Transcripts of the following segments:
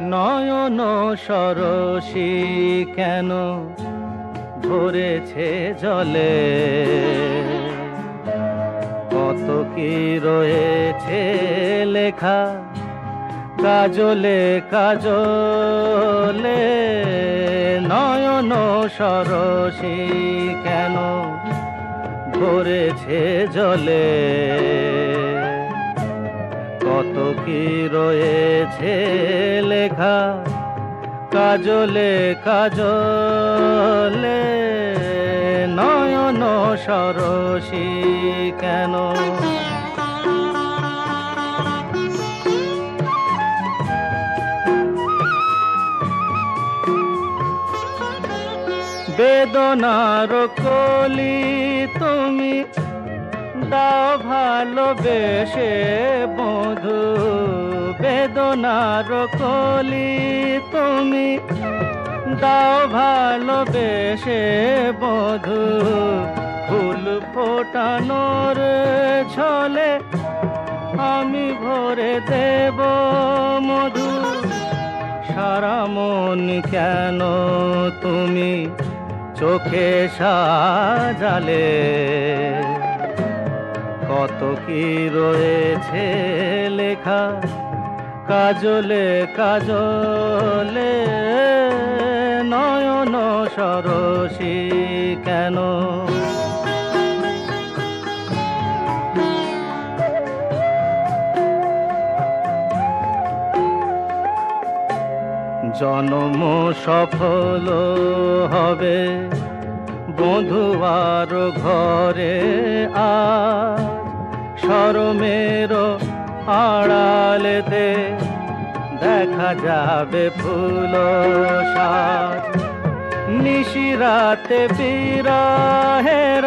নয়ন সরসী কেন ভরেছে জলে? কত কি রয়েছে লেখা? কাজলে কাজলে। নয়ন সরসী কেন ভরেছে জলে। কত কি রয়েছে লেখা কাজলে কাজলে। নয়ন সরসী কেন? বেদনার কলি তুমি দাও ভালোবেসে বধু বেদনার কলি তুমি দাও ভালোবেসে বধু ফুল ফোটানোর ছলে আমি ভরে দেব মধু। সারা মন কেন তুমি চোখে সাজালে। কত কি রয়েছে লেখা কাজলে কাজলে নয়ন সরসী কেন? জনম সফল হবে। বধুয়ার ঘরে আজ সরমের আড়ালেতে দেখা যাবে ফুল সাজ। নিশিরাতে বিরাহের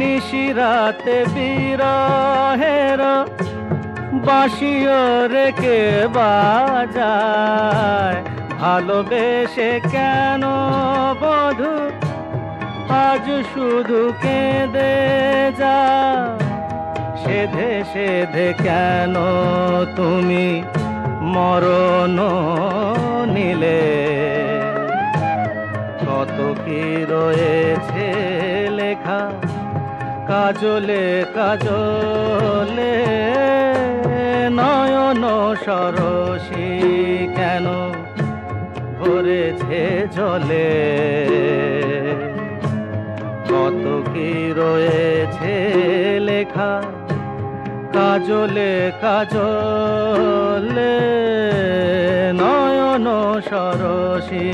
নিশিরাতে বিরাহের বাঁশিও রেখে বাজায়। ভালোবেসে কেন বধু? আজ শুধু কেঁদে যা সেধে সেধে কেন তুমি মরণ নিলে? কত কি রয়েছে লেখা কাজলে কাজলে, নয়ন সরসী কেন ভরেছে জলে? কত কি রয়েছে লেখা? কাজলে কাজলে, নয়ন সরসী